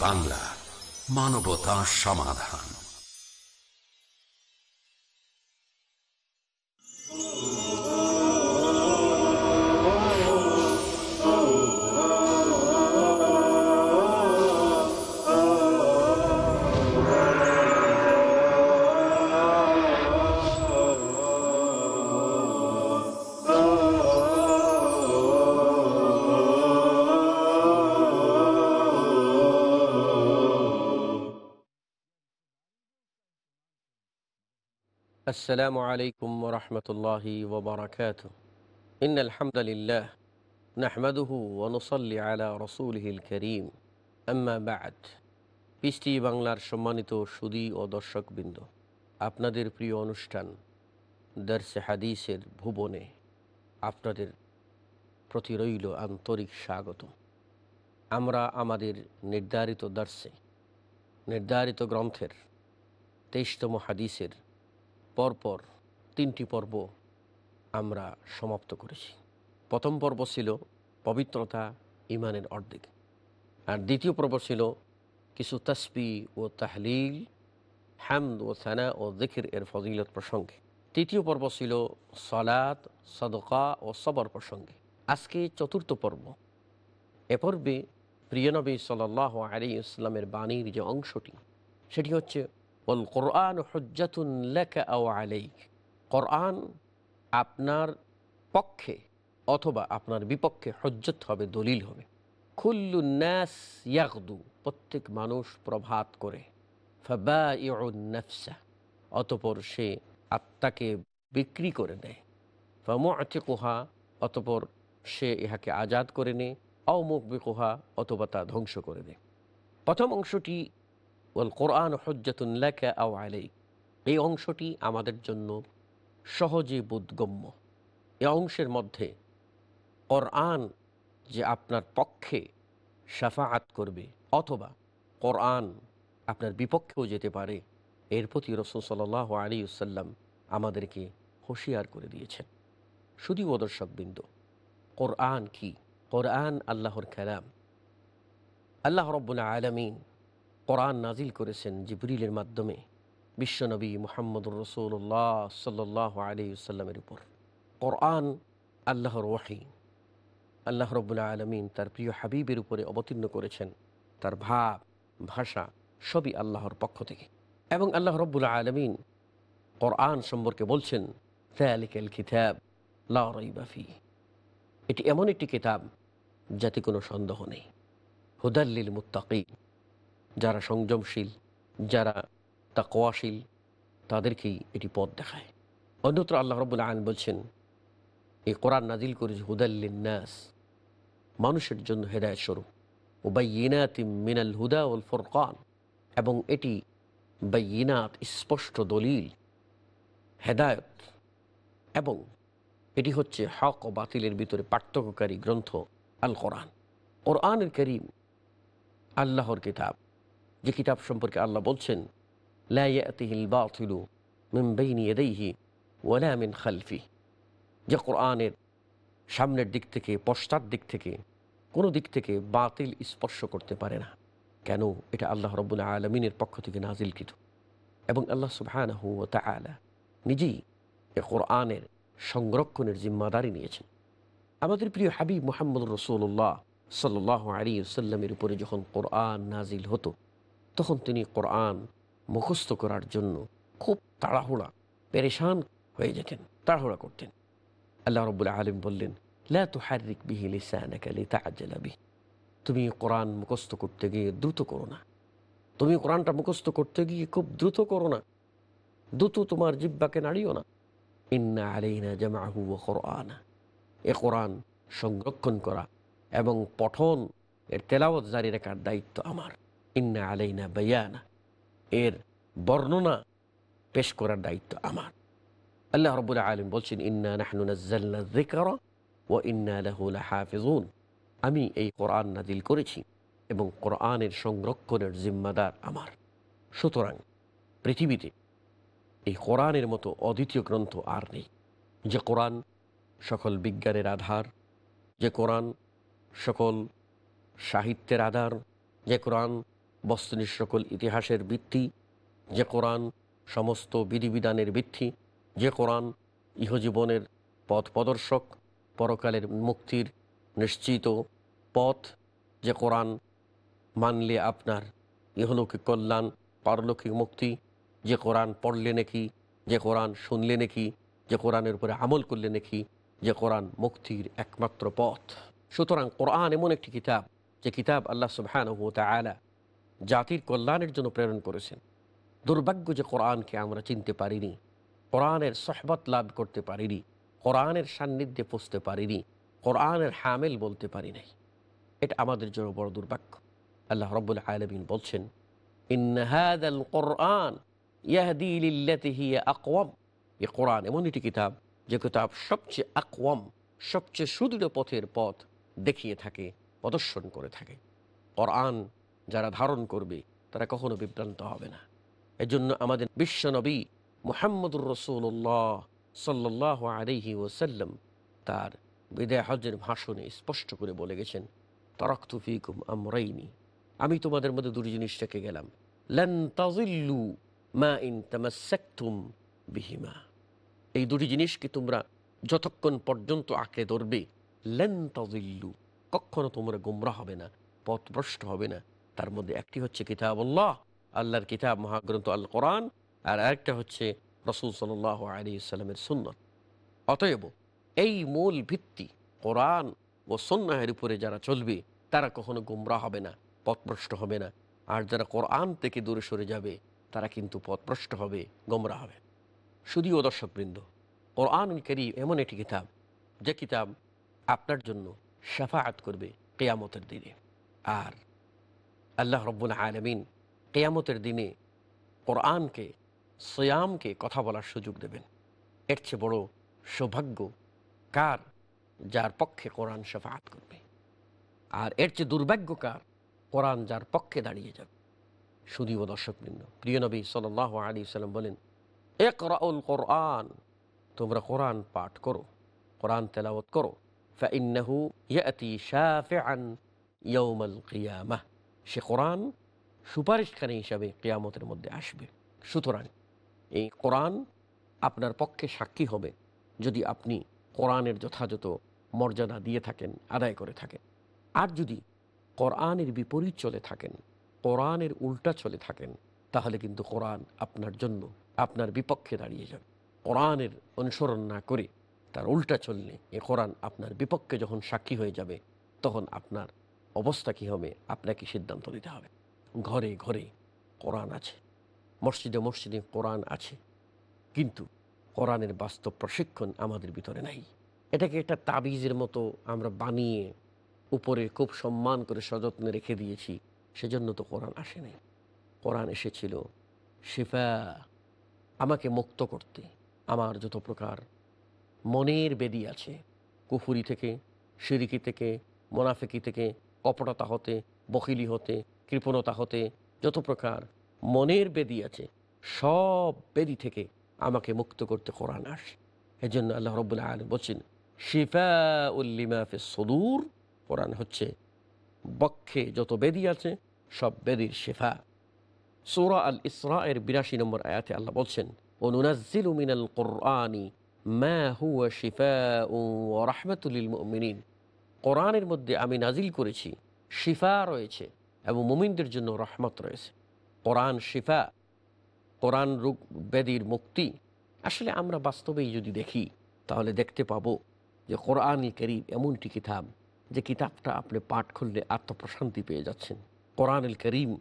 বাংলা মানবতা সমাধান। আসসালামু আলাইকুম রহমতুল্লাহি ওবরাকাত ইন আলহামদুলিল্লাহ নাহমাদুহু ওনসল্লি আলা রসুলহিল করিম। আম্মা বাদ। পিসটি বাংলার সম্মানিত সুদী ও দর্শকবৃন্দ। আপনাদের প্রিয় অনুষ্ঠান দর্শে হাদিসের ভুবনে আপনাদের প্রতি রইল আন্তরিক স্বাগত আমরা আমাদের নির্ধারিত দর্শে নির্ধারিত গ্রন্থের তেইশতম হাদিসের পরপর তিনটি পর্ব আমরা সমাপ্ত করেছি। প্রথম পর্ব ছিল পবিত্রতা, ইমানের অর্ধেক। আর দ্বিতীয় পর্ব ছিল কিছু তসবি ও তাহলিল হ্যামদ ও সানা ও দিখির এর ফজিলত প্রসঙ্গে। তৃতীয় পর্ব ছিল সলাত, সদকা ও সবর প্রসঙ্গে। আজকে চতুর্থ পর্ব। এ পর্বে প্রিয়নবী সাল আলী ইসলামের বাণীর যে অংশটি, সেটি হচ্ছে কোরআন হজ্জাতুন লেখা আও আলাইক। কোরআন আপনার পক্ষে অথবা আপনার বিপক্ষে হজ্জত হবে, দলিল হবে। খুল্লু ন্যাস ইয়াকদু প্রত্যেক মানুষ প্রভাত করে। ফবা অতপর সে আত্মাকে বিক্রি করে দেয়। ফমতে কোহা অতপর সে ইহাকে আজাদ করে নেয়। অমুখ বিকোহা অথবা তা ধ্বংস করে দেয়। প্রথম অংশটি ওয়াল কোরআন হজ্জাতুল্লাকা আও আলাই এই অংশটি আমাদের জন্য সহজে বোধগম্য। এই অংশের মধ্যে কোরআন যে আপনার পক্ষে সাফাআত করবে অথবা কোরআন আপনার বিপক্ষেও যেতে পারে, এর প্রতি রসুল সাল আলী সাল্লাম আমাদেরকে হুঁশিয়ার করে দিয়েছেন। শুধু দর্শকবৃন্দ কোরআন কি? কোরআন আল্লাহর খেলাম আল্লাহ রব্বুল আলমিন কোরআন নাজিল করেছেন জিবরিলের মাধ্যমে বিশ্বনবী মোহাম্মদুর রসুল্লাহ সাল্লাহ আলী সাল্লামের উপর। কোরআন আল্লাহর ওয়াহি। আল্লাহ রব্বুল্লা আলমিন তার প্রিয় হাবিবের উপরে অবতীর্ণ করেছেন। তার ভাব, ভাষা সবই আল্লাহর পক্ষ থেকে। এবং আল্লাহ রব্বুল্লা আলমিন কোরআন সম্পর্কে বলছেন কিতাব লাফি এটি এমন একটি কিতাব যাতে কোনো সন্দেহ নেই। হুদাল্লিল মুত্তাকি যারা সংযমশীল, যারা তাকওয়াশীল, তাদেরকেই এটি পথ দেখায়। অন্যত্র আল্লাহ রবুল্লা আন বলছেন, এই কোরআন নাজিল করেছে হুদাল্লিনাস মানুষের জন্য হেদায়ত স্বরূপ। ও ওবাইনাত মিনাল হুদা উল ফরকান, এবং এটি বাইনাত স্পষ্ট দলিল, হেদায়ত, এবং এটি হচ্ছে হক ও বাতিলের ভিতরে পার্থক্যকারী গ্রন্থ আল কোরআন। কোরআনের করিম আল্লাহর কিতাব। যে কিতাব সম্পর্কে আল্লাহ বলছেন লাইয়াতিহিল বাতিলু মিন বাইনি ইয়াদাইহি ওয়ালা মিন খালফি। যে কোরআনের সামনের দিক থেকে, পশ্চাৎ দিক থেকে, কোনো দিক থেকে বাতিল স্পর্শ করতে পারে না। কেন? এটা আল্লাহ রব্বুল আলমিনের পক্ষ থেকে নাজিলকৃত। এবং আল্লাহ সুবহানাহু ও তালা নিজেই এ কোরআনের সংরক্ষণের জিম্মাদারি নিয়েছেন। আমাদের প্রিয় হাবিব মোহাম্মদ রসুল্লাহ সাল্লাহ আলী সাল্লামের উপরে যখন কোরআন নাজিল হতো তখন তিনি কোরআন মুখস্থ করার জন্য খুব তাড়াহুড়া, পেরেশান হয়ে যেতেন, তাড়াহুড়া করতেন। আল্লাহ রবুল্লা আলিম বললেন লাহারিক বিহিলিসানাবি তুমি কোরআন মুখস্থ করতে গিয়ে দ্রুত করো না। তুমি কোরআনটা মুখস্থ করতে গিয়ে খুব দ্রুত করো না। দ্রুত তোমার জিব্বাকে নাড়িও না। ইন্না আলাইনা জামাহু ও কোরআনা। এ কোরআন সংরক্ষণ করা এবং পঠন, এর তেলাওয়াত জারি রাখার দায়িত্ব আমার। ইন্না আলাইনা বায়ানা। এর বর্ণনা পেশ করার দায়িত্ব আমার। আল্লাহ রবুল্লা আলম বলছেন, ইন্না নাহনুনাজ্জাল্লা ও ইন্না লাহুলা হাফিজুন আমি এই কোরআন নাজিল করেছি এবং কোরআনের সংরক্ষণের জিম্মাদার আমার। সুতরাং পৃথিবীতে এই কোরআনের মতো অদ্বিতীয় গ্রন্থ আর নেই। যে কোরআন সকল বিজ্ঞানের আধার, যে কোরআন সকল সাহিত্যের আধার, যে কোরআন বস্তুনির সকল ইতিহাসের ভিত্তি, যে কোরআন সমস্ত বিধিবিধানের ভিত্তি, যে কোরআন ইহজীবনের পথ প্রদর্শক, পরকালের মুক্তির নিশ্চিত পথ, যে কোরআন মানলে আপনার ইহলৌকিক কল্যাণ, পারলৌকিক মুক্তি, যে কোরআন পড়লে নাকি, যে কোরআন শুনলে নাকি, যে কোরআনের উপরে আমল করলে নাকি, যে কোরআন মুক্তির একমাত্র পথ। সুতরাং কোরআন এমন একটি কিতাব, যে কিতাব আল্লাহ সুবহান ও তালা জাতির কল্যাণের জন্য প্রেরণ করেছেন। দুর্ভাগ্য যে কোরআনকে আমরা চিনতে পারিনি, কোরআনের সহবত লাভ করতে পারিনি, কোরআনের সান্নিধ্যে পুষতে পারিনি, কোরআনের হামেল বলতে পারি নাই। এটা আমাদের জন্য বড় দুর্ভাগ্য। আল্লাহ রব্বুল আলমিন বলছেন কোরআন আকওয়াম। এ কোরআন এমন একটি কিতাব, যে কিতাব সবচেয়ে আকওয়াম, সবচেয়ে সুদৃঢ় পথের পথ দেখিয়ে থাকে, প্রদর্শন করে থাকে। কোরআন যারা ধারণ করবে, তারা কখনো বিভ্রান্ত হবে না। এজন্য আমাদের বিশ্বনবী মুহাম্মদুর রসুল্লাহ সাল্লাহ আলহি ওসাল্লাম তার বিদায় হজের ভাষণে স্পষ্ট করে বলে গেছেন, তরক্তু ফিকুম আমরাইনি। আমি তোমাদের মধ্যে দুটি জিনিস রেখে গেলাম। লেন তাজিল্লু মা ইন তামাসাক্তুম বিহিমা। এই দুটি জিনিসকে তোমরা যতক্ষণ পর্যন্ত আঁকড়ে ধরবে, লেন তাজিল্লু, কখনো তোমরা গুমরা হবে না, পথভ্রষ্ট হবে না। তার মধ্যে একটি হচ্ছে কিতাব আল্লাহ আল্লাহর কিতাব, মহাগ্রন্থ আল কোরআন আর আরেকটা হচ্ছে রসুল সাল আলী ইসলামের সুন্নত। অতএব এই মূল ভিত্তি কোরআন ও সন্ন্যাহের উপরে যারা চলবে, তারা কখনো গুমরা হবে না, পথভ্রষ্ট হবে না। আর যারা কোরআন থেকে দূরে সরে যাবে, তারা কিন্তু পথভ্রষ্ট হবে গোমরা হবে। শুধুও দর্শকবৃন্দ, কোরআন করি এমন একটি কিতাব, যে কিতাব আপনার জন্য সাফায়াত করবে কেয়ামতের দিনে। আর আল্লাহ রব্বুল আলমিন কেয়ামতের দিনে কোরআনকে, সয়ামকে কথা বলার সুযোগ দেবেন। এর চেয়ে বড় সৌভাগ্য কার? যার পক্ষে কোরআন সাফায়াত করবে। আর এর চেয়ে দুর্ভাগ্য কার? কোরআন যার পক্ষে দাঁড়িয়ে যাবে। শুধুও দর্শকবৃন্দ, প্রিয় নবী সাল আলী সাল্লাম বলেন এ করাউল কোরআন, তোমরা কোরআন পাঠ করো, কোরআন তেলাওত করো ফাইন্নাহু ইয়াতি শাফিআন ইয়াউমাল কিয়ামাহ সে কোরআন সুপারিশকারী হিসাবে কেয়ামতের মধ্যে আসবে। সুতরাং এই কোরআন আপনার পক্ষে সাক্ষী হবে যদি আপনি কোরআনের যথাযথ মর্যাদা দিয়ে থাকেন, আদায় করে থাকেন। আর যদি কোরআনের বিপরীত চলে থাকেন, কোরআনের উল্টা চলে থাকেন, তাহলে কিন্তু কোরআন আপনার জন্য আপনার বিপক্ষে দাঁড়িয়ে যাবে। কোরআনের অনুসরণ না করে তার উল্টা চললে এ কোরআন আপনার বিপক্ষে যখন সাক্ষী হয়ে যাবে, তখন আপনার অবস্থা কী হবে? আপনাকে সিদ্ধান্ত নিতে হবে। ঘরে ঘরে কোরআন আছে। মসজিদে মসজিদে কোরআন আছে। কিন্তু কোরআনের বাস্তব প্রশিক্ষণ আমাদের ভিতরে নাই। এটাকে একটা তাবিজের মতো আমরা বানিয়ে উপরে খুব সম্মান করে সযত্নে রেখে দিয়েছি, সেজন্য তো কোরআন আসেনি কোরআন এসেছিল, শিফা, আমাকে মুক্ত করতে। আমার যত প্রকার মনের বেদি আছে, কুফুরি থেকে, সিরিকি থেকে, মোনাফেকি থেকে কপটতা হতে বকিলি হতে, কৃপণতা হতে, যত প্রকার মনের বেদি আছে, সব বেদি থেকে আমাকে মুক্ত করতে কোরআন আসে। এই জন্য আল্লাহ রব্বুল্লাহ আলম বলছেন শিফা উল্লিমাফে সদূর কোরআন হচ্ছে বক্ষে যত বেদি আছে, সব বেদির শেফা। সৌরা আল ইসরা এর বিরাশি নম্বর আয়াতে আল্লাহ বলছেন অনুনাজিল মিনাল কোরআনি মা হুয়া শিফা ও রাহমাতুলিল মুমিনিন কোরআনের মধ্যে আমি নাজিল করেছি, শিফা রয়েছে এবং মুমিনদের জন্য রহমত রয়েছে। কোরআন শিফা, কোরআন রোগ ব্যাধির মুক্তি। আসলে আমরা বাস্তবেই যদি দেখি, তাহলে দেখতে পাব যে কোরআন করিম এমনটি কিতাব যে কিতাবটা আপনি পাঠ করলে আত্মপ্রশান্তি পেয়ে যাচ্ছেন। কোরআন করিম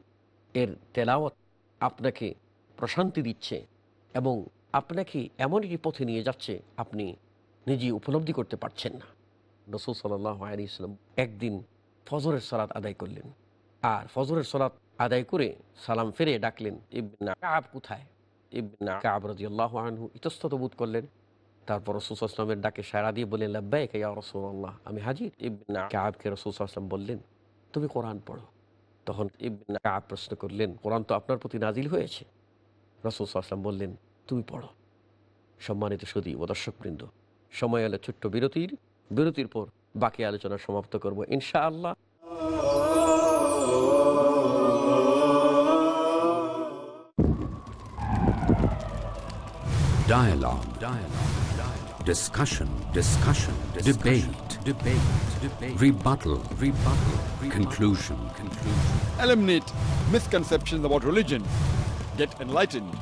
এর তেলাওয়াত আপনাকে প্রশান্তি দিচ্ছে এবং আপনাকে এমন একটি পথে নিয়ে যাচ্ছে আপনি নিজে উপলব্ধি করতে পারছেন না। রসুল সাল্লাহ আলী ইসলাম একদিন ফজরের সালাত আদায় করলেন। আর ফজরের সালাত আদায় করে সালাম ফেরে ডাকলেন, ইবনা কাব কোথায়? ইবনা কাব রাজি আল্লাহ আনহু ইতস্তত বোধ করলেন। তারপর রসুল আসলামের ডাকে সারা দিয়ে বললেন রসুল্লাহ আমি হাজির। ইবনা কাবকে রসুল আসলাম বললেন, তুমি কোরআন পড়ো। তখন ইবনা কাব প্রশ্ন করলেন, কোরআন তো আপনার প্রতি নাজিল হয়েছে? রসুল আসলাম বললেন, তুমি পড়ো। সম্মানিত সুদী ও দর্শকবৃন্দ, সময় এলো ছোট্ট বিরতির। বিরতির পর বাকি আলোচনা সমাপ্ত করব ইনশাআল্লাহ Dialogue. Dialogue. Dialogue. Discussion. Discussion. Discussion. Debate. Debate. Debate. Rebuttal. Rebuttal. Rebuttal. Conclusion. Conclusion. Eliminate misconceptions about religion. Get enlightened.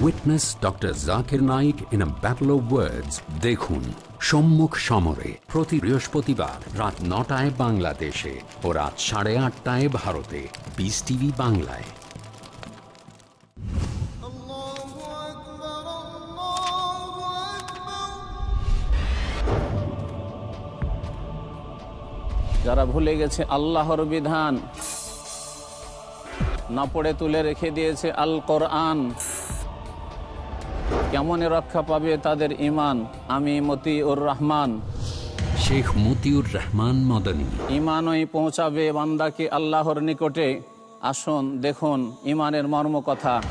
Witness Dr. Zakir Naik in a battle of words. Dekhun. সম্মুখ সমরে প্রতি বৃহস্পতিবার রাত নটায় বাংলাদেশে ও রাত সাড়ে আটটায় ভারতে বিস টিভি বাংলায়। যারা ভুলে গেছে আল্লাহর বিধান, না পড়ে তুলে রেখে দিয়েছে আল কোরআন কেমনে রক্ষা পাবে তাদের ইমান আমি মতিউর রহমান। শেখ মতিউর রহমান মদনী। ইমানই পৌঁছাবে বান্দাকে আল্লাহর নিকটে। আসুন দেখুন ইমানের মর্ম কথা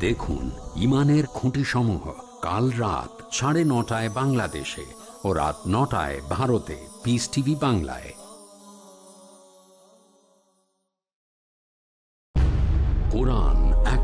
দেখুন ইমানের খুঁটি সমূহ কাল রাত সাড়ে নটায় বাংলাদেশে ও রাত নটায় ভারতে। পিস টিভি বাংলায়। কোরআন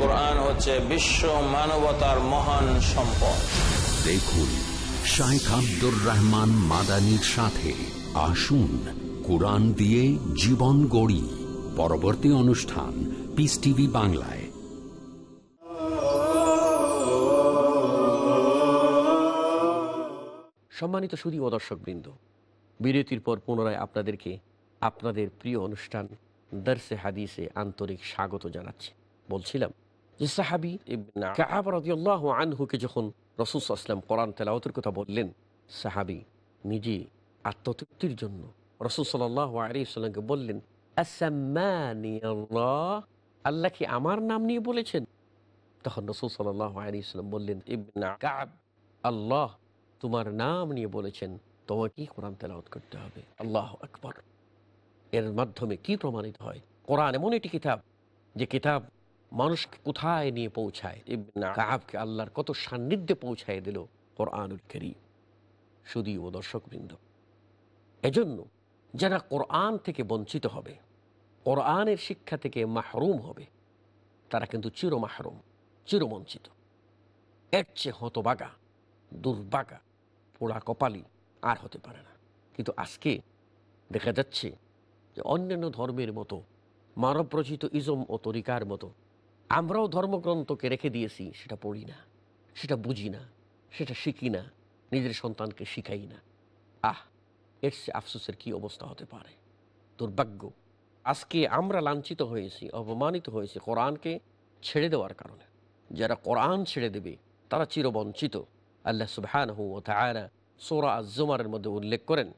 কোরআন হচ্ছে বিশ্ব মানবতার মহান সম্পদ। দেখুন শাইখ আব্দুর রহমান মাদানির সাথে আসুন কোরআন দিয়ে জীবন গড়ি। পরবর্তী অনুষ্ঠান পিস টিভি বাংলায়। সম্মানিত সুদী ও দর্শকবৃন্দ বিরতির পর পুনরায় আপনাদেরকে আপনাদের প্রিয় অনুষ্ঠান দর্শে হাদিসে আন্তরিক স্বাগত জানাচ্ছি। বলছিলাম যে সাহাবি কাআব রাদিয়াল্লাহু আনহুকে যখন রসুল আসলাম কোরআন তেলাওয়াতের কথা বললেন, সাহাবি নিজে আত্মতৃপ্তির জন্য রসুল সাল্লাহ আলিয়াকে বললেন, "আসাম্মানি আল্লাহ? কি আমার নাম নিয়ে বলেছেন? তখন রসুল সাল্লাহ আলিয়াল্লাম বললেন, ইবনা কাব, আল্লাহ তোমার নাম নিয়ে বলেছেন, তোমাকেই কোরআন তেলাওয়াত করতে হবে। আল্লাহ আকবর। এর মাধ্যমে কি প্রমাণিত হয়? কোরআন এমন একটি কিতাব, যে কিতাব মানুষকে কোথায় নিয়ে পৌঁছায়? কাবকে আল্লাহর কত সান্নিধ্যে পৌঁছায় দিল কোরআনুল করিম। সুদী ও দর্শকবৃন্দ। এজন্য যারা কোরআন থেকে বঞ্চিত হবে কোরআনের শিক্ষা থেকে মাহরুম হবে তারা কিন্তু চির মাহরুম চিরবঞ্চিত। এর চেয়ে হতবাগা দুর্বাগা পোড়া কপালি আর হতে পারে না। কিন্তু আজকে দেখা যাচ্ছে যে অন্যান্য ধর্মের মতো মানবরচিত ইজম ও তরিকার মতো আমরাও ধর্মগ্রন্থকে রেখে দিয়েছি, সেটা পড়ি না, সেটা বুঝি না, সেটা শিখি না, নিজের সন্তানকে শিখাই না। আহ, এর সে আফসোসের কি অবস্থা হতে পারে? দুর্ভাগ্য। আজকে আমরা লাঞ্ছিত হয়েছি, অপমানিত হয়েছি কোরআনকে ছেড়ে দেওয়ার কারণে। যারা কোরআন ছেড়ে দেবে, তারা চিরবঞ্চিত। আল্লাহ সুবহানাহু ওয়া তাআলা সূরা আজ-জুমারের মধ্যে উল্লেখ করেন,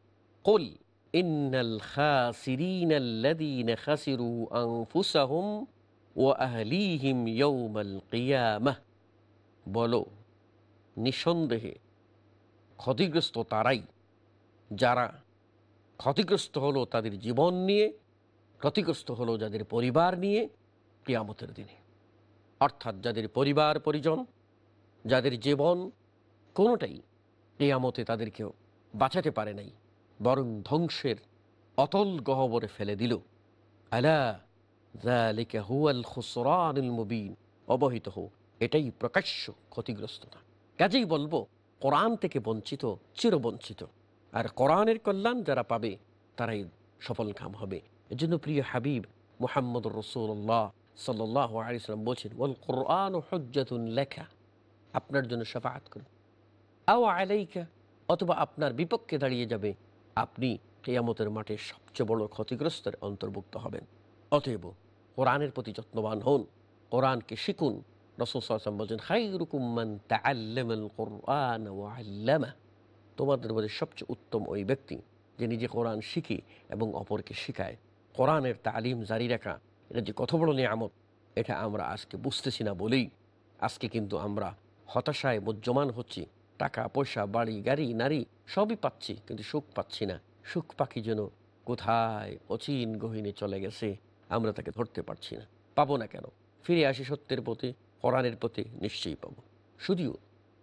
কল ইন্নাল খাসিরিনা আল্লাযীনা খাসিরু আনফুসাহুম ওয়া আহলিহিম ইয়াওমাল কিয়ামাহ বলো, নিঃসন্দেহে ক্ষতিগ্রস্ত তারাই যারা ক্ষতিগ্রস্ত হলো তাদের জীবন নিয়ে, ক্ষতিগ্রস্ত হলো যাদের পরিবার নিয়ে কিয়ামতের দিনে। অর্থাৎ যাদের পরিবার, পরিজন, যাদের জীবন কোনোটাই কেয়ামতে তাদেরকে বাঁচাতে পারে নাই, বরং ধ্বংসের অতল গহবরে ফেলে দিল। আলা অবহিত হো এটাই প্রকাশ্য ক্ষতিগ্রস্ততা। কাজেই বলব, কোরআন থেকে বঞ্চিত, চিরবঞ্চিত। আর কোরআনের কল্যাণ যারা পাবে, তারাই সফল কাম হবে। এজন্য প্রিয় হাবিব মোহাম্মদ রসুল্লাহ সাল্লাম বলছেন ওল কোরআন হজ্জাতুন লেখা আপনার জন্য সাফাত করুন। আও আলাইকা, অথবা আপনার বিপক্ষে দাঁড়িয়ে যাবে, আপনি কেয়ামতের মাঠে সবচেয়ে বড় ক্ষতিগ্রস্তের অন্তর্ভুক্ত হবেন। অতএব কোরআনের প্রতি যত্নবান হন, কোরআনকে শিখুন। রসুল সাল্লাম বলছেন হাই রুকুম্মান কোরআন তোমাদের মধ্যে সবচেয়ে উত্তম ওই ব্যক্তি যে নিজে কোরআন শিখে এবং অপরকে শিখায়। কোরআনের তালিম জারি রাখা, এটা যে কত বড় নিয়ামত, এটা আমরা আজকে বুঝতেছি না বলেই। আজকে কিন্তু আমরা হতাশায় মুজ্জমান হচ্ছি। টাকা, পয়সা, বাড়ি, গাড়ি, নারী, সবই পাচ্ছি, কিন্তু সুখ পাচ্ছি না। সুখ পাখি যেন কোথায় অচিন গহিনে চলে গেছে। আমরা তাকে ধরতে পারছি না। পাবো না কেন? ফিরে আসি সত্যের প্রতি, কোরআনের প্রতি নিশ্চয়ই পাবো। শুধুও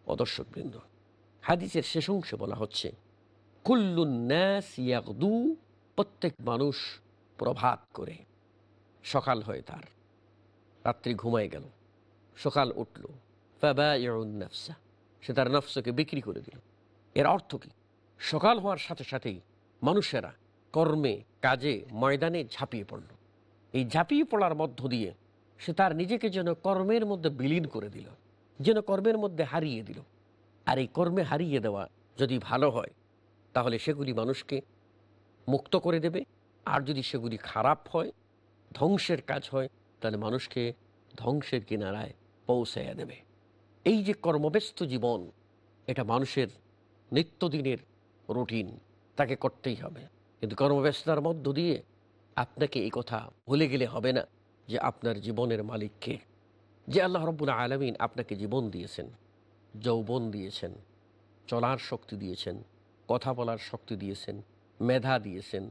অদর্শকবৃন্দ। হাদিসের শেষ অংশে বলা হচ্ছে কুল্লুন্নাস ইয়াকদু প্রত্যেক মানুষ প্রভাত করে। সকাল হয় তার। রাত্রি ঘুমায় গেল। সকাল উঠল। নাফসা। সে তার নফসকে বিক্রি করে দিল। এর অর্থ কি? সকাল হওয়ার সাথে সাথেই মানুষেরা কর্মে, কাজে, ময়দানে ঝাঁপিয়ে পড়ল। এই ঝাঁপিয়ে পড়ার মধ্য দিয়ে সে তার নিজেকে যেন কর্মের মধ্যে বিলীন করে দিল, যেন কর্মের মধ্যে হারিয়ে দিল। আর এই কর্মে হারিয়ে দেওয়া যদি ভালো হয়, তাহলে সেগুলি মানুষকে মুক্ত করে দেবে। আর যদি সেগুলি খারাপ হয়, ধ্বংসের কাজ হয়, তাহলে মানুষকে ধ্বংসের কিনারায় পৌঁছাইয়া দেবে। এই যে কর্মব্যস্ত জীবন, এটা মানুষের নিত্যদিনের রুটিন, তাকে করতেই হবে। কিন্তু কর্মব্যস্ততার মধ্য দিয়ে আপনাকে এই কথা ভুলে গেলে হবে না যে আপনার জীবনের মালিককে যে আল্লাহ রব্বুল আলমিন আপনাকে জীবন দিয়েছেন, যৌবন দিয়েছেন, চলার শক্তি দিয়েছেন, কথা বলার শক্তি দিয়েছেন, মেধা দিয়েছেন,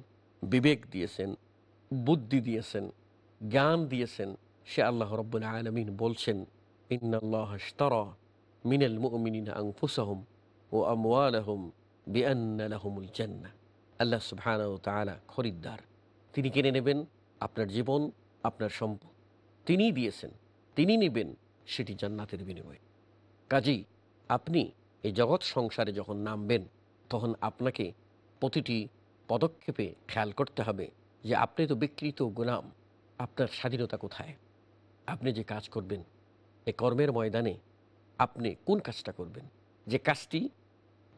বিবেক দিয়েছেন, বুদ্ধি দিয়েছেন, জ্ঞান দিয়েছেন, সে আল্লাহ রব্বুল আলমিন বলছেন, ইন্নাল্লাহ ইশতারা মিনাল মুমিনিনা ও আমওয়ালাহুম বিআন্না আল্লাহ সুবহানাহু খরিদ্দার। তিনি কিনে নেবেন আপনার জীবন, আপনার সম্পদ। তিনিই দিয়েছেন তিনি নেবেন, সেটি জান্নাতের বিনিময়ে। কাজেই আপনি এই জগৎ সংসারে যখন নামবেন, তখন আপনাকে প্রতিটি পদক্ষেপে খেয়াল করতে হবে যে আপনি তো বিকৃত গোলাম, আপনার স্বাধীনতা কোথায়? আপনি যে কাজ করবেন, এ কর্মের ময়দানে আপনি কোন কাজটা করবেন? যে কাজটি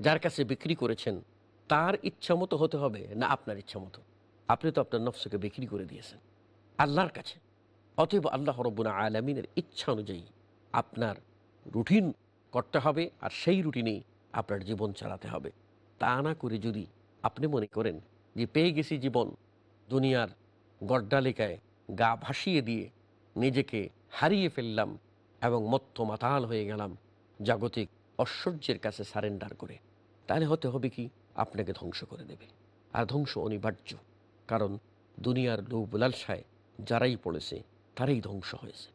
যার কাছে বিক্রি করেছেন, তার ইচ্ছামতো হতে হবে না আপনার ইচ্ছা মতো আপনি তো আপনার নফসকে বিক্রি করে দিয়েছেন। আল্লাহর কাছে। অতএব আল্লাহ রব্বুনা আলমিনের ইচ্ছা অনুযায়ী আপনার রুটিন করতে হবে আর সেই রুটিনেই আপনার জীবন চালাতে হবে। তা না করে যদি আপনি মনে করেন যে পেয়ে গেছি জীবন দুনিয়ার গড্ডালিকায় গা ভাসিয়ে দিয়ে নিজেকে হারিয়ে ফেললাম এবং মত্ত মাতাল হয়ে গেলাম জাগতিক ঐশ্বর্যের কাছে সারেন্ডার করে, তাহলে হতে হবে কি? আপনাকে ধ্বংস করে দেবে। আর ধ্বংস অনিবার্য। কারণ দুনিয়ার লোভ লালসায় যারাই পড়েছে তারাই ধ্বংস হয়েছে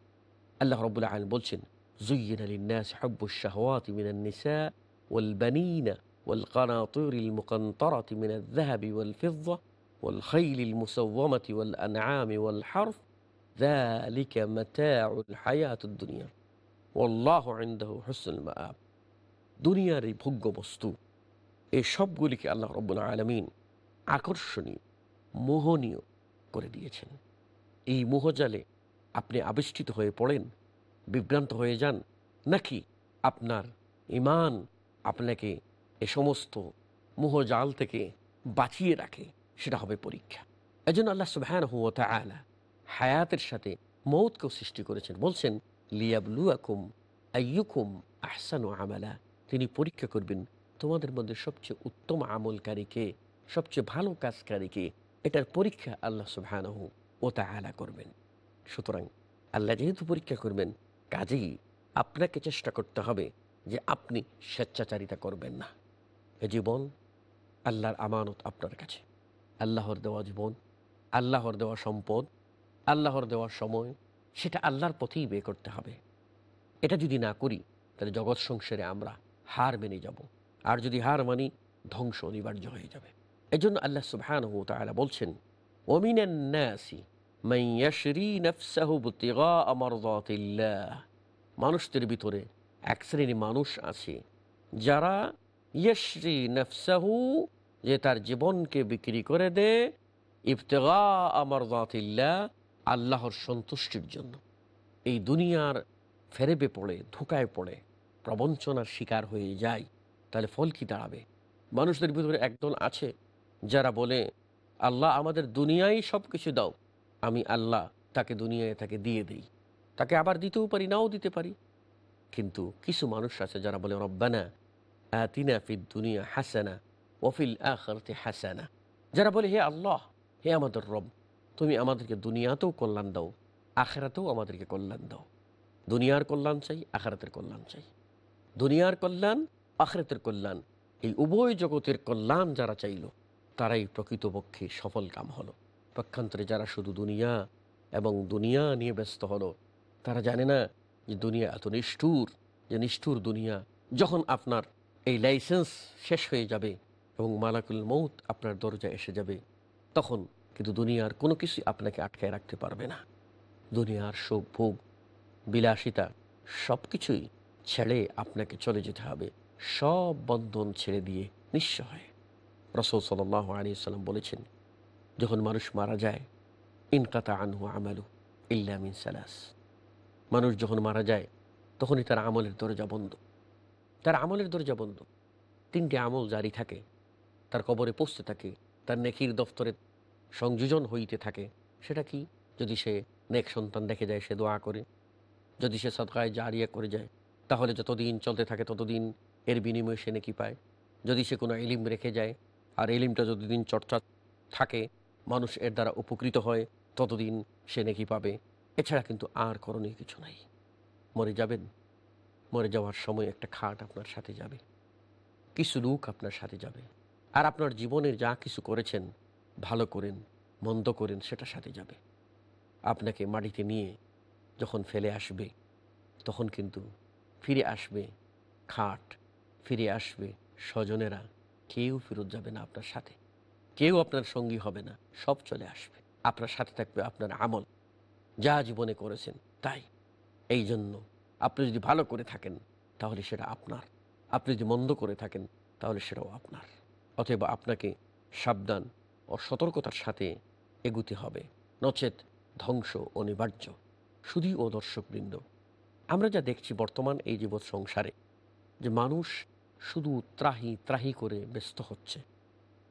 আল্লাহ রবুল্লা আইন বলছেন زين للناس حب الشهوات من النساء والبنين والقناطير المقنطرة من الذهب والفضة والخيل المسومة والأنعام والحرث ذلك متاع الحياة الدنيا والله عنده حسن المآب দুনিয়ার এই ভোগ্য বস্তু এই সবগুলিকে আল্লাহ রব্বুল আলমিন আকর্ষণীয় মোহনীয় করে দিয়েছেন। এই মোহজালে আপনি আবিষ্কৃত হয়ে পড়েন, বিভ্রান্ত হয়ে যান, নাকি আপনার ইমান আপনাকে এ সমস্ত মোহজাল থেকে বাঁচিয়ে রাখে, সেটা হবে পরীক্ষা। এজন্য আল্লাহ সুবহান হুয়া আলা হায়াতের সাথে মৌতকেও সৃষ্টি করেছেন। বলছেন লিয়াবলু আকুম আইয়ুকুম আহসানু আমালা। তিনি পরীক্ষা করবেন, তোমাদের মধ্যে সবচেয়ে উত্তম আমলকারীকে সবচেয়ে ভালো কাজকারীকে এটার পরীক্ষা আল্লাহ সুবহানাহু ও তাআলা করবেন। সুতরাং আল্লাহ যেহেতু পরীক্ষা করবেন, কাজেই আপনাকে চেষ্টা করতে হবে যে আপনি স্বেচ্ছাচারিতা করবেন না। এ জীবন আল্লাহর আমানত আপনার কাছে। আল্লাহর দেওয়া জীবন, আল্লাহর দেওয়া সম্পদ, আল্লাহর দেওয়া সময়, সেটা আল্লাহর পথেই ব্যয় করতে হবে। এটা যদি না করি, তাহলে জগৎ সংসারে আমরা হার মেনে যাব। আর যদি হার মানি, ধ্বংস অনিবার্য হয়ে যাবে। এজন্য আল্লাহ সুবহান তাআলা বলছেন ওমিনান নাসি ইয়াশরি নাফসাহু বিতিগা মারদাতিল্লাহ। মানুষদের ভিতরে এক শ্রেণির মানুষ আছে যারা ইয়শ্রী নফসাহু, যে তার জীবনকে বিক্রি করে দে ইফতেগা আমার দাতিল্লা আল্লাহর সন্তুষ্টির জন্য। এই দুনিয়ার ফেরেবে পড়ে, ধোকায় পড়ে, প্রবঞ্চনার শিকার হয়ে যায়, তাহলে ফল কি দাঁড়াবে? মানুষদের ভিতরে একদল আছে যারা বলে, আল্লাহ আমাদের দুনিয়ায় সব কিছু দাও। আমি আল্লাহ তাকে দুনিয়ায় তাকে দিয়ে দিই। তাকে আবার দিতেও পারি, নাও দিতে পারি। কিন্তু কিছু মানুষ আছে যারা বলে, রব্বানা আতিনা ফিদ দুনিয়া হাসানা ওফিল আখরতে হাসানা। যারা বলে, হে আল্লাহ, হে আমাদের রব, তুমি আমাদেরকে দুনিয়াতেও কল্যাণ দাও, আখেরাতেও আমাদেরকে কল্যাণ দাও। দুনিয়ার কল্যাণ চাই, আখেরাতের কল্যাণ চাই। দুনিয়ার কল্যাণ, আখরেতের কল্যাণ। এই উভয় জগতের কল্যাণ যারা চাইল তারাই প্রকৃতপক্ষে সফল কাম হলো। পক্ষান্তরে যারা শুধু দুনিয়া এবং দুনিয়া নিয়ে ব্যস্ত হলো, তারা জানে না যে দুনিয়া এত নিষ্ঠুর, যে নিষ্ঠুর দুনিয়া যখন আপনার এই লাইসেন্স শেষ হয়ে যাবে এবং মালাকুল মৌত আপনার দরজায় এসে যাবে, তখন কিন্তু দুনিয়ার কোনো কিছু আপনাকে আটকায় রাখতে পারবে না। দুনিয়ার সুখ, ভোগ, বিলাসিতা সব কিছুই ছেড়ে আপনাকে চলে যেতে হবে। সব বন্ধন ছেড়ে দিয়ে নিঃস্ব হয়। রসল সাল্লাহ আলী সাল্লাম বলেছেন, যখন মানুষ মারা যায়, ইনকাতা আনহু আমালু ইল্লামিন সালাস। মানুষ যখন মারা যায়, তখনই তার আমলের দরজা বন্ধ। তার আমলের দরজা বন্ধ। তিনটি আমল জারি থাকে। তার কবরে পৌঁছতে থাকে, তার নেকির দফতরে সংযোজন হইতে থাকে। সেটা কি? যদি সে নেক সন্তান দেখে যায়, সে দোয়া করে। যদি সে সদকায় জারিয়া করে যায়, তাহলে যতদিন চলতে থাকে, ততদিন এর বিনিময়ে সে নেকি পায়। যদি সে কোনো এলিম রেখে যায় আর এলিমটা যতদিন চর্চা থাকে, মানুষ এর দ্বারা উপকৃত হয়, ততদিন সে নেকি পাবে। এছাড়া কিন্তু আর করণীয় কিছু নাই। মরে যাবেন। মরে যাওয়ার সময় একটা খাট আপনার সাথে যাবে। কিছু লোক আপনার সাথে যাবে। আর আপনার জীবনের যা কিছু করেছেন, ভালো করেন, মন্দ করেন সেটা সাথে যাবে। আপনাকে মাটিতে নিয়ে যখন ফেলে আসবে, তখন কিন্তু ফিরে আসবে খাট, ফিরে আসবে স্বজনেরা। কেউ ফেরত যাবে না আপনার সাথে। কেউ আপনার সঙ্গী হবে না। সব চলে আসবে। আপনার সাথে থাকবে আপনার আমল। যা জীবনে করেছেন, তাই। এই জন্য আপনি যদি ভালো করে থাকেন, তাহলে সেটা আপনার। আপনি যদি মন্দ করে থাকেন, তাহলে সেটাও আপনার। অতএব আপনাকে সাবধান ও সতর্কতার সাথে এগুতে হবে। নচেত ধ্বংস অনিবার্য। শুধু ও দর্শকবৃন্দ। আমরা যা দেখছি বর্তমান এই জীবন সংসারে যে মানুষ শুধু ত্রাহি ত্রাহি করে ব্যস্ত হচ্ছে।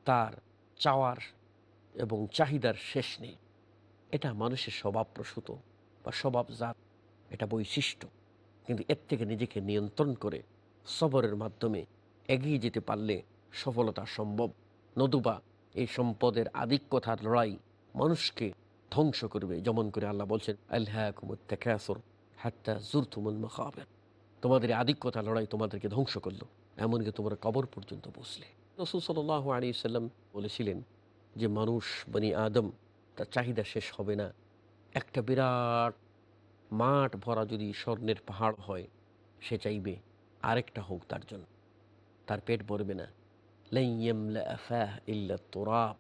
তার চাওয়ার এবং চাহিদার শেষ নেই। এটা মানুষের স্বভাবপ্রসূত বা স্বভাবজাত এটা বৈশিষ্ট্য। কিন্তু এর থেকে নিজেকে নিয়ন্ত্রণ করে সবরের মাধ্যমে এগিয়ে যেতে পারলে সফলতা সম্ভব। নতুবা এই সম্পদের আধিক্যতার লড়াই মানুষকে ধ্বংস করবে, যেমন করে আল্লাহ বলছেন আল্লাহর হাত্তা জুরতুমুল মখাবেন তোমাদের এই আধিক্যতা লড়াই তোমাদেরকে ধ্বংস করল। এমনকি তোমরা কবর পর্যন্ত বসলে রসুল সাল্লাহ আলী সাল্লাম বলেছিলেন যে, মানুষ বনি আদম, তার চাহিদা শেষ হবে না। একটা বিরাট মাঠ ভরা যদি স্বর্ণের পাহাড় হয়, সে চাইবে আরেকটা হোক তার জন্য। তার পেট ভরবে না। ইল্লা তোরাব।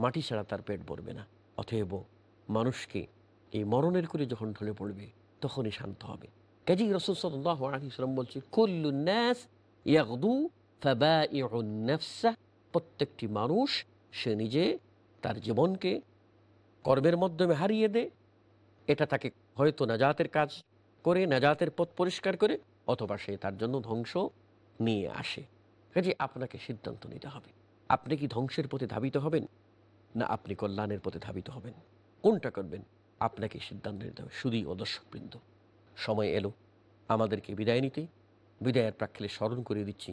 মাটি ছাড়া তার পেট ভরবে না। অতএব মানুষকে এই মরণের করে যখন ঢলে পড়বে, তখনই শান্ত হবে। কাজী রসুল সাল্লাহ আলিয়াল্লাম বলছে কুল্লু ন্যাস ইয়াকদু ফাবাইউন্নাফসা প্রত্যেকটি মানুষ সে নিজে তার জীবনকে কর্মের মাধ্যমে হারিয়ে দে। এটা তাকে হয়তো নাজাতের কাজ করে, নাজাতের পথ পরিষ্কার করে, অথবা সে তার জন্য ধ্বংস নিয়ে আসে। কাজে আপনাকে সিদ্ধান্ত নিতে হবে। আপনি কি ধ্বংসের পথে ধাবিত হবেন, না আপনি কল্যাণের পথে ধাবিত হবেন? কোনটা করবেন? আপনাকে সিদ্ধান্ত নিতে হবে। শুধুই ও দর্শকবৃন্দ, সময় এলো। আমাদেরকে বিদায় নিতে। বিদায়ের প্রাক্ষেলে স্মরণ করে দিচ্ছি,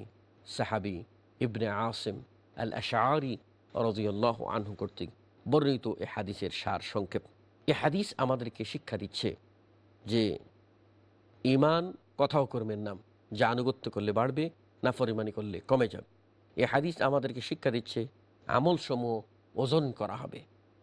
সাহাবি ইবনে আসেম আল আশারি রজিউল্লাহ আনহু কর্তৃক বর্ণিত এ হাদিসের সার সংক্ষেপ। এ হাদিস আমাদেরকে শিক্ষা দিচ্ছে যে ইমান কথাও কর্মের নাম যা আনুগত্য করলে বাড়বে, না পরিমাণি করলে কমে যাবে। এ হাদিস আমাদেরকে শিক্ষা দিচ্ছে আমল সমূহ ওজন করা হবে।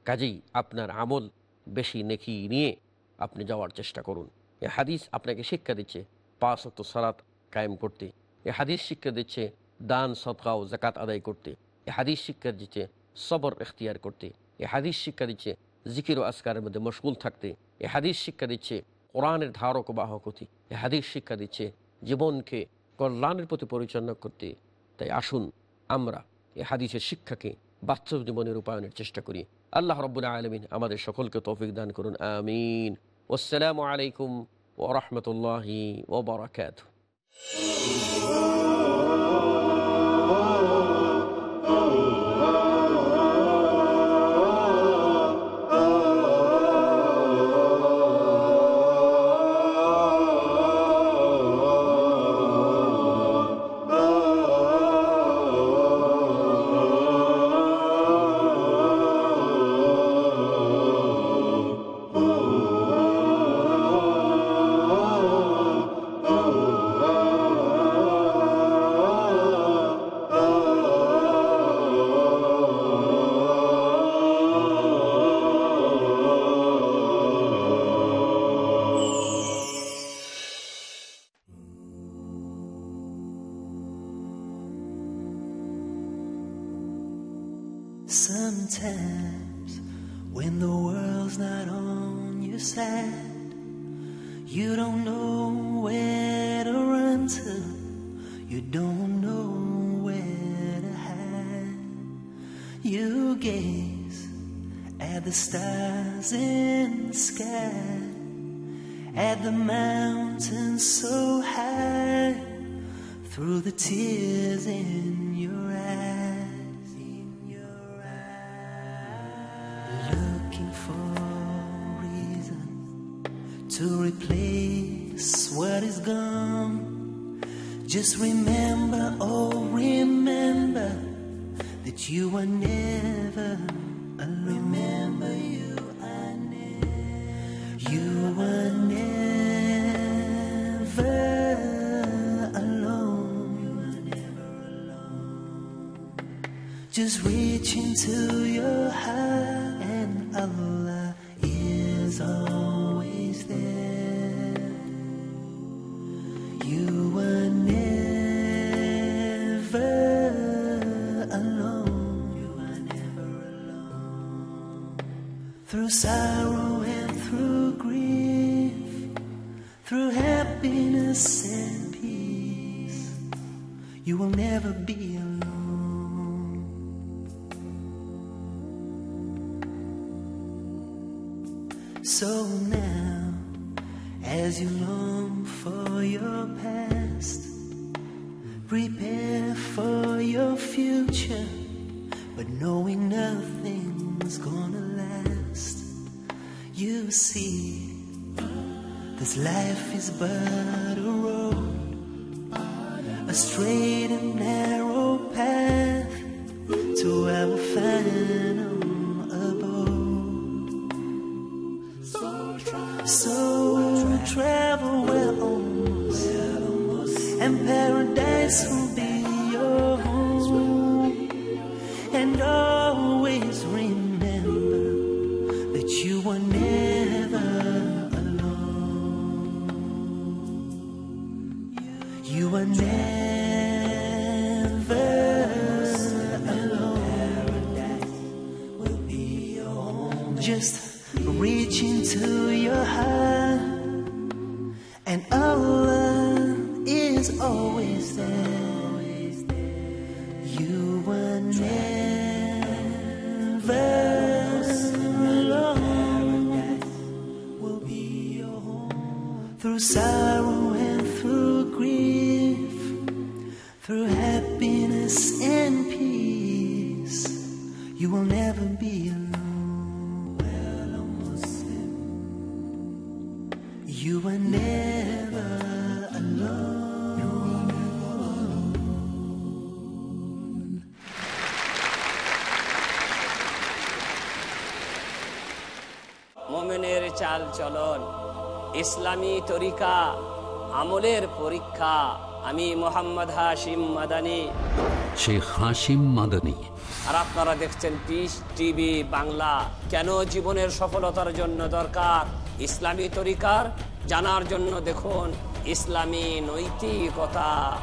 কাজেই আপনার আমল বেশি নেকি নিয়ে আপনি যাওয়ার চেষ্টা করুন। এ হাদিস আপনাকে শিক্ষা দিচ্ছে, পাঁচ অক্ট সালাত কায়েম করতে। এ হাদিস শিক্ষা দিচ্ছে দান সৎকা ও জাকাত আদায় করতে। এ হাদিস শিক্ষা দিচ্ছে সবর এখতিয়ার করতে। এ হাদিস শিক্ষা দিচ্ছে জিকির ও আসকারের মধ্যে মশগুল থাকতে। এ হাদিস শিক্ষা দিচ্ছে কোরআনের ধারক বাহক হতে। এ হাদিস শিক্ষা দিচ্ছে জীবনকে কল্যাণের প্রতি পরিচালনা করতে। তাই আসুন আমরা এ হাদিসের শিক্ষাকে বাস্তব জীবনে রূপায়ণের চেষ্টা করি। আল্লাহ রব্বুল আলমিন আমাদের সকলকে তৌফিক দান করুন, আমিন। আসসালামু আলাইকুম ওরহমতুল্লাহি ওবরাকাত Oh, side. You don't know where to run to. You don't know where to hide. You gaze at the stars in the sky, at the mountains so high, through the tears in Just remember, oh, remember that you were never Jerusalem. চলন। ইসলামী তরিকা আমলের পরীক্ষা। আমি মোহাম্মদ হাশিম মাদানি। শেখ হাসিম মাদানী। আর আপনারা দেখছেন piece TV Bangla. কেন জীবনের সফলতার জন্য দরকার ইসলামী তরিকার? জানার জন্য দেখুন ইসলামী নৈতিকতা।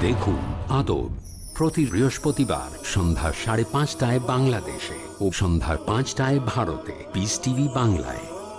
দেখুন আদব প্রতি বৃহস্পতিবার সন্ধ্যা সাড়ে পাঁচটায় বাংলাদেশে ও সন্ধ্যা পাঁচটায় ভারতে পিস টিভি বাংলায়।